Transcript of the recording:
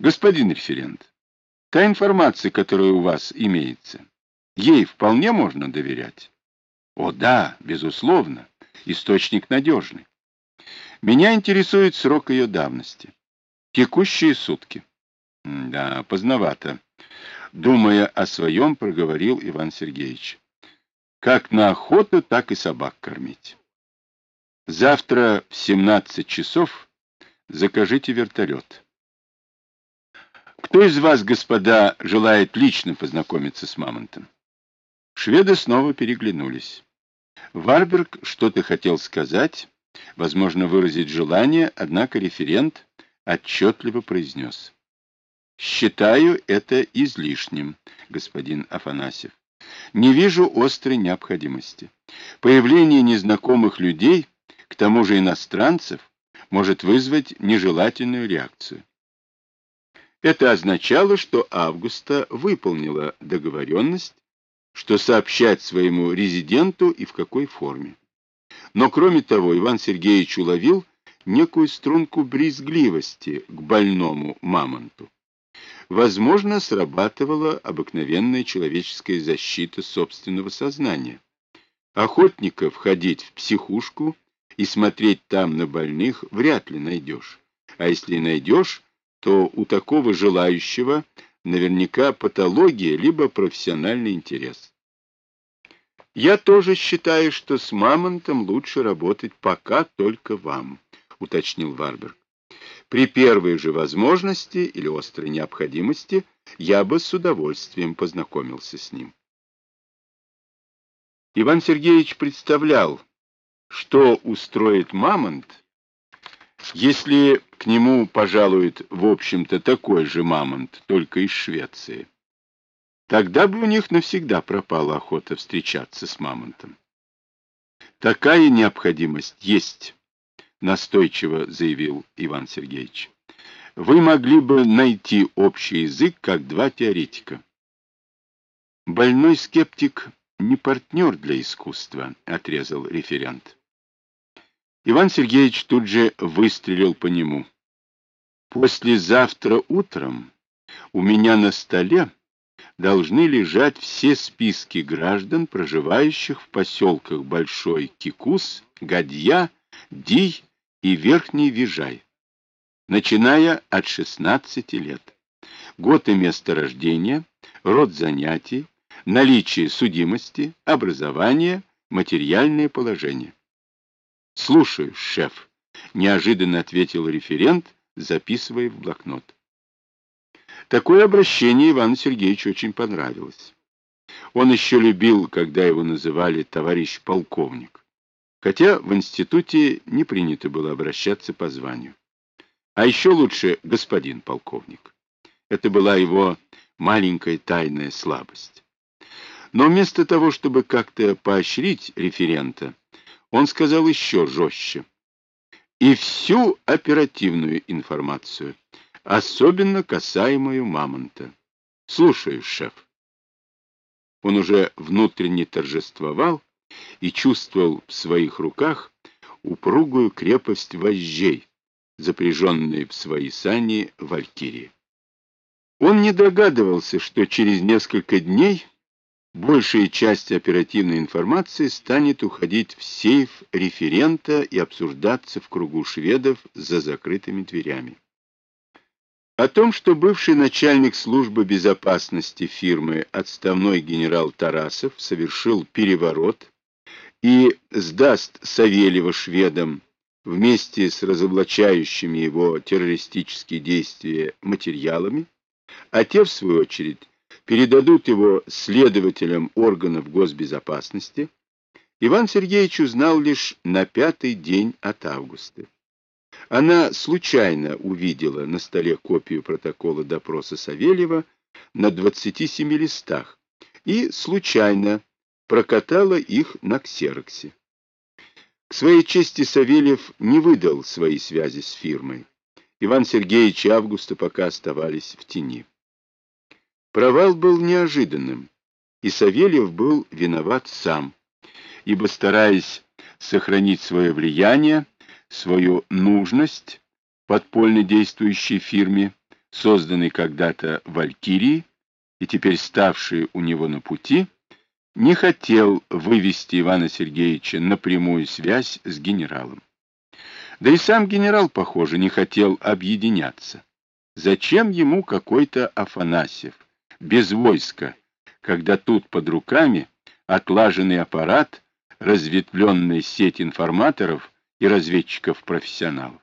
Господин референт, та информация, которая у вас имеется, ей вполне можно доверять? О да, безусловно, источник надежный. Меня интересует срок ее давности. Текущие сутки. Да, поздновато. Думая о своем, проговорил Иван Сергеевич. Как на охоту, так и собак кормить. Завтра в 17 часов закажите вертолет. Кто из вас, господа, желает лично познакомиться с Мамонтом? Шведы снова переглянулись. Варберг что-то хотел сказать, возможно, выразить желание, однако референт отчетливо произнес. «Считаю это излишним, господин Афанасьев. Не вижу острой необходимости. Появление незнакомых людей, к тому же иностранцев, может вызвать нежелательную реакцию. Это означало, что Августа выполнила договоренность, что сообщать своему резиденту и в какой форме. Но кроме того, Иван Сергеевич уловил некую струнку брезгливости к больному мамонту. Возможно, срабатывала обыкновенная человеческая защита собственного сознания. Охотников ходить в психушку и смотреть там на больных вряд ли найдешь. А если найдешь, то у такого желающего наверняка патология либо профессиональный интерес. Я тоже считаю, что с Мамонтом лучше работать пока только вам, уточнил Варберг. При первой же возможности или острой необходимости я бы с удовольствием познакомился с ним. Иван Сергеевич представлял, что устроит Мамонт, если к нему пожалует, в общем-то, такой же мамонт, только из Швеции, тогда бы у них навсегда пропала охота встречаться с мамонтом. Такая необходимость есть, настойчиво заявил Иван Сергеевич. Вы могли бы найти общий язык, как два теоретика. Больной скептик не партнер для искусства, отрезал референт. Иван Сергеевич тут же выстрелил по нему. «Послезавтра утром у меня на столе должны лежать все списки граждан, проживающих в поселках Большой Кикус, Гадья, Дий и Верхний Вижай, начиная от 16 лет. Год и место рождения, род занятий, наличие судимости, образование, материальное положение. «Слушаю, шеф», — неожиданно ответил референт, записывая в блокнот. Такое обращение Ивану Сергеевичу очень понравилось. Он еще любил, когда его называли товарищ полковник, хотя в институте не принято было обращаться по званию. А еще лучше господин полковник. Это была его маленькая тайная слабость. Но вместо того, чтобы как-то поощрить референта, он сказал еще жестче. И всю оперативную информацию, особенно касаемую Мамонта. Слушаю, шеф. Он уже внутренне торжествовал и чувствовал в своих руках упругую крепость вожжей, запряженные в свои сани валькирии. Он не догадывался, что через несколько дней большая часть оперативной информации станет уходить в сейф референта и обсуждаться в кругу шведов за закрытыми дверями. О том, что бывший начальник службы безопасности фирмы отставной генерал Тарасов совершил переворот и сдаст Савельева шведам вместе с разоблачающими его террористические действия материалами, а те, в свою очередь, передадут его следователям органов госбезопасности, Иван Сергеевич узнал лишь на пятый день от августа. Она случайно увидела на столе копию протокола допроса Савельева на 27 листах и случайно прокатала их на ксероксе. К своей чести Савельев не выдал свои связи с фирмой. Иван Сергеевич и Августа пока оставались в тени. Провал был неожиданным, и Савельев был виноват сам, ибо, стараясь сохранить свое влияние, свою нужность подпольно действующей фирме, созданный когда-то Валькирией и теперь ставший у него на пути, не хотел вывести Ивана Сергеевича на прямую связь с генералом. Да и сам генерал, похоже, не хотел объединяться. Зачем ему какой-то Афанасьев, без войска, когда тут под руками отлаженный аппарат, разветвленная сеть информаторов и разведчиков-профессионалов?